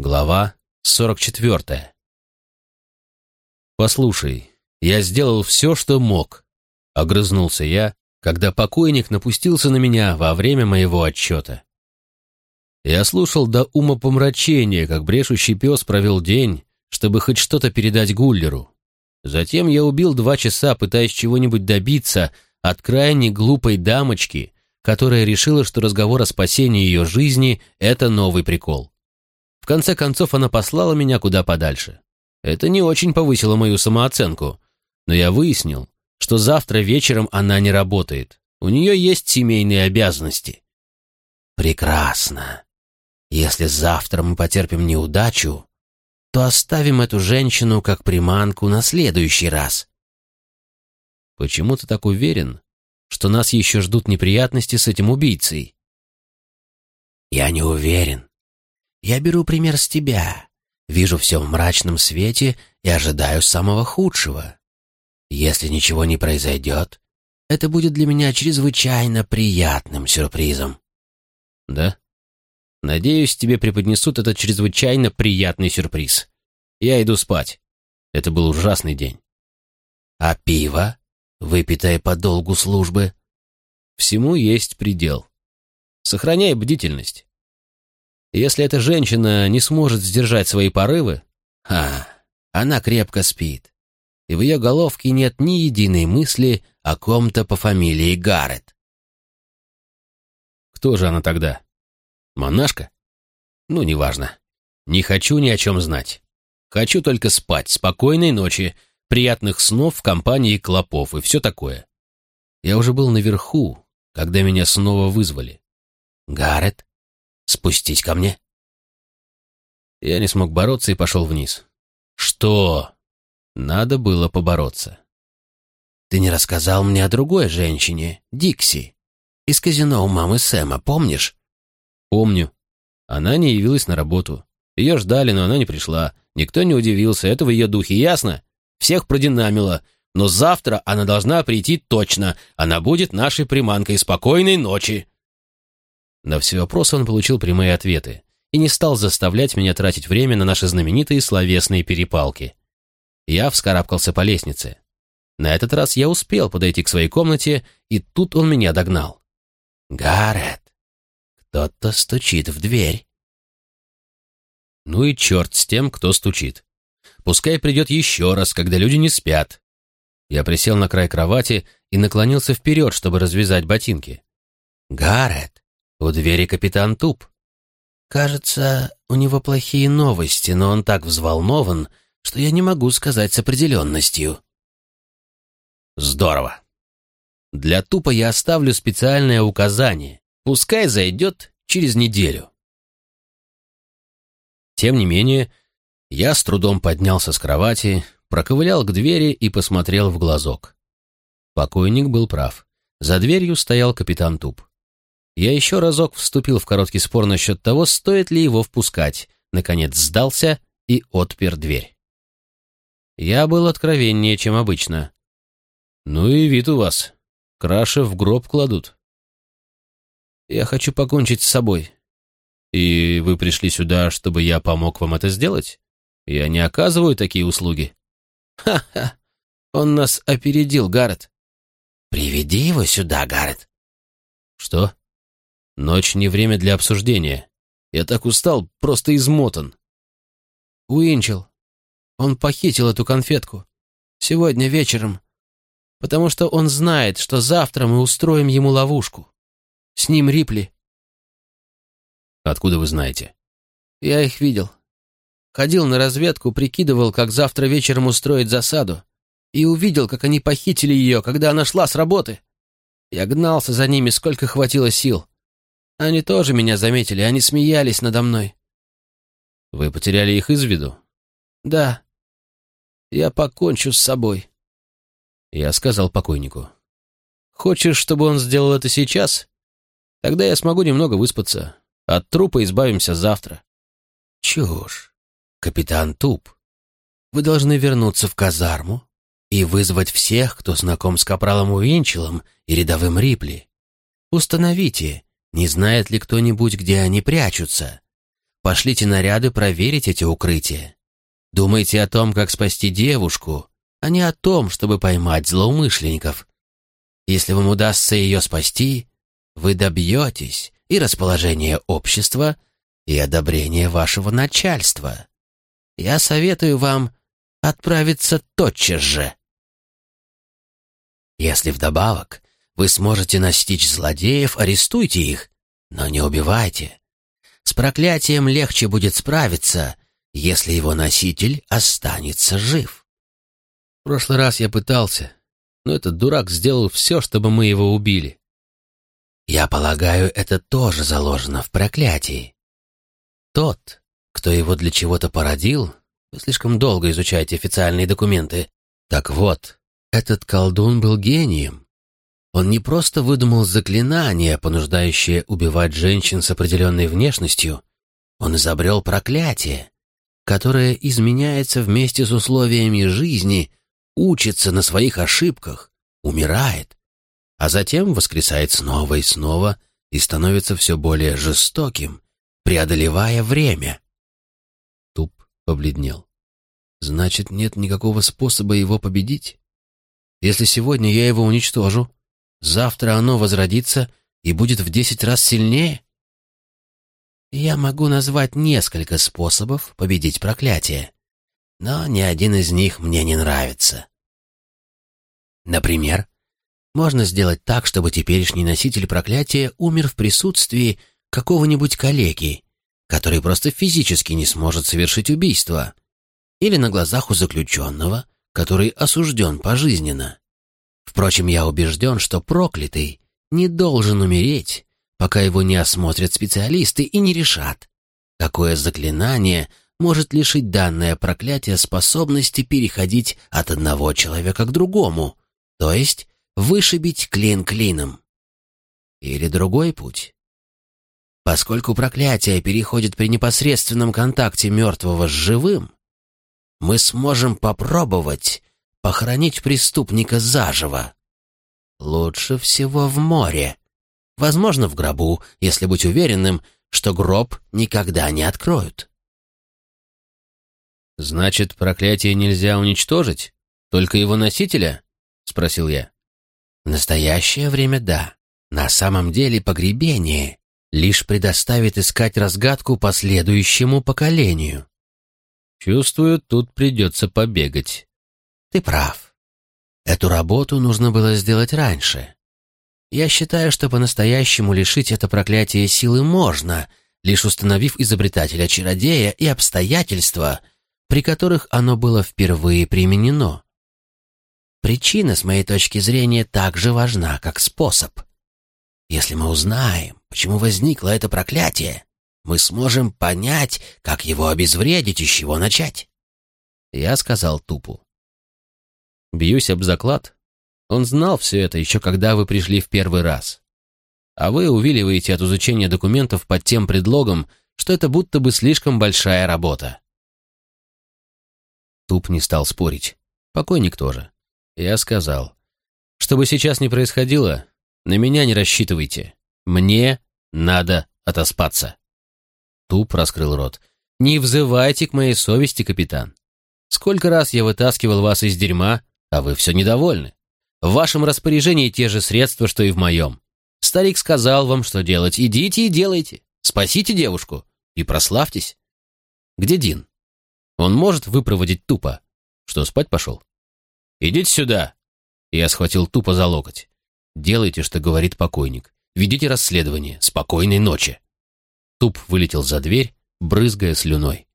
Глава 44. «Послушай, я сделал все, что мог», — огрызнулся я, когда покойник напустился на меня во время моего отчета. Я слушал до умопомрачения, как брешущий пес провел день, чтобы хоть что-то передать Гуллеру. Затем я убил два часа, пытаясь чего-нибудь добиться от крайне глупой дамочки, которая решила, что разговор о спасении ее жизни — это новый прикол конце концов, она послала меня куда подальше. Это не очень повысило мою самооценку, но я выяснил, что завтра вечером она не работает. У нее есть семейные обязанности. Прекрасно. Если завтра мы потерпим неудачу, то оставим эту женщину как приманку на следующий раз. Почему ты так уверен, что нас еще ждут неприятности с этим убийцей? Я не уверен. Я беру пример с тебя. Вижу все в мрачном свете и ожидаю самого худшего. Если ничего не произойдет, это будет для меня чрезвычайно приятным сюрпризом. Да? Надеюсь, тебе преподнесут этот чрезвычайно приятный сюрприз. Я иду спать. Это был ужасный день. А пиво, выпитое по долгу службы? Всему есть предел. Сохраняй бдительность. Если эта женщина не сможет сдержать свои порывы, а, она крепко спит, и в ее головке нет ни единой мысли о ком-то по фамилии Гаррет. Кто же она тогда? Монашка? Ну, неважно. Не хочу ни о чем знать. Хочу только спать, спокойной ночи, приятных снов в компании клопов и все такое. Я уже был наверху, когда меня снова вызвали. Гаррет? Спустить ко мне?» Я не смог бороться и пошел вниз. «Что?» Надо было побороться. «Ты не рассказал мне о другой женщине, Дикси, из казино у мамы Сэма, помнишь?» «Помню. Она не явилась на работу. Ее ждали, но она не пришла. Никто не удивился, это в ее духе, ясно? Всех продинамило. Но завтра она должна прийти точно. Она будет нашей приманкой. Спокойной ночи!» На все вопросы он получил прямые ответы и не стал заставлять меня тратить время на наши знаменитые словесные перепалки. Я вскарабкался по лестнице. На этот раз я успел подойти к своей комнате, и тут он меня догнал. «Гаррет, кто-то стучит в дверь». Ну и черт с тем, кто стучит. Пускай придет еще раз, когда люди не спят. Я присел на край кровати и наклонился вперед, чтобы развязать ботинки. «Гаррет, у двери капитан Туп. Кажется, у него плохие новости, но он так взволнован, что я не могу сказать с определенностью. Здорово. Для Тупа я оставлю специальное указание. Пускай зайдет через неделю. Тем не менее, я с трудом поднялся с кровати, проковылял к двери и посмотрел в глазок. Покойник был прав. За дверью стоял капитан Туп. Я еще разок вступил в короткий спор насчет того, стоит ли его впускать. Наконец сдался и отпер дверь. Я был откровеннее, чем обычно. «Ну и вид у вас. Краши в гроб кладут». «Я хочу покончить с собой». «И вы пришли сюда, чтобы я помог вам это сделать? Я не оказываю такие услуги». «Ха-ха! Он нас опередил, Гаррет». «Приведи его сюда, Гаррет». «Что?» Ночь не время для обсуждения. Я так устал, просто измотан. Уинчел. Он похитил эту конфетку. Сегодня вечером. Потому что он знает, что завтра мы устроим ему ловушку. С ним Рипли. Откуда вы знаете? Я их видел. Ходил на разведку, прикидывал, как завтра вечером устроить засаду. И увидел, как они похитили ее, когда она шла с работы. Я гнался за ними, сколько хватило сил. Они тоже меня заметили, они смеялись надо мной. Вы потеряли их из виду? Да. Я покончу с собой. Я сказал покойнику. Хочешь, чтобы он сделал это сейчас? Тогда я смогу немного выспаться. От трупа избавимся завтра. Чушь. Капитан Туп. Вы должны вернуться в казарму и вызвать всех, кто знаком с капралом Уинчелом и рядовым Рипли. Установите, не знает ли кто-нибудь, где они прячутся? пошлите наряды проверить эти укрытия. Думайте о том, как спасти девушку, а не о том, чтобы поймать злоумышленников. Если вам удастся ее спасти, вы добьетесь и расположения общества, и одобрения вашего начальства. Я советую вам отправиться тотчас же. Если вдобавок вы сможете настичь злодеев, арестуйте их, но не убивайте. С проклятием легче будет справиться, если его носитель останется жив. В прошлый раз я пытался, но этот дурак сделал все, чтобы мы его убили. Я полагаю, это тоже заложено в проклятии. Тот, кто его для чего-то породил, вы слишком долго изучаете официальные документы. Так вот, этот колдун был гением. Он не просто выдумал заклинание, понуждающее убивать женщин с определенной внешностью, он изобрел проклятие, которое изменяется вместе с условиями жизни, учится на своих ошибках, умирает, а затем воскресает снова и снова и становится все более жестоким, преодолевая время. Туп побледнел. Значит, нет никакого способа его победить? Если сегодня я его уничтожу, завтра оно возродится и будет в десять раз сильнее? Я могу назвать несколько способов победить проклятие, но ни один из них мне не нравится. Например, можно сделать так, чтобы теперешний носитель проклятия умер в присутствии какого-нибудь коллеги, который просто физически не сможет совершить убийство, или на глазах у заключенного, который осужден пожизненно. Впрочем, я убежден, что проклятый не должен умереть, пока его не осмотрят специалисты и не решат, какое заклинание может лишить данное проклятие способности переходить от одного человека к другому, то есть вышибить клин клином. Или другой путь. Поскольку проклятие переходит при непосредственном контакте мертвого с живым, мы сможем попробовать похоронить преступника заживо. Лучше всего в море. Возможно, в гробу, если быть уверенным, что гроб никогда не откроют. «Значит, проклятие нельзя уничтожить? Только его носителя?» — спросил я. «В настоящее время — да. На самом деле погребение лишь предоставит искать разгадку последующему поколению. Чувствую, тут придется побегать. Ты прав. Эту работу нужно было сделать раньше. Я считаю, что по-настоящему лишить это проклятие силы можно, лишь установив изобретателя-чародея и обстоятельства, при которых оно было впервые применено. Причина, с моей точки зрения, так же важна, как способ. Если мы узнаем, почему возникло это проклятие, мы сможем понять, как его обезвредить и с чего начать. Я сказал тупу. Бьюсь об заклад. Он знал все это еще когда вы пришли в первый раз. А вы увиливаете от изучения документов под тем предлогом, что это будто бы слишком большая работа. Туп не стал спорить. Покойник тоже. Я сказал, что бы сейчас ни происходило, на меня не рассчитывайте. Мне надо отоспаться. Туп раскрыл рот. «Не взывайте к моей совести, капитан. Сколько раз я вытаскивал вас из дерьма, а вы все недовольны. В вашем распоряжении те же средства, что и в моем. Старик сказал вам, что делать. Идите и делайте. Спасите девушку и прославьтесь. Где Дин? Он может выпроводить тупо. Что, спать пошел? Идите сюда. Я схватил тупо за локоть. Делайте, что говорит покойник. Ведите расследование. Спокойной ночи. Туп вылетел за дверь, брызгая слюной.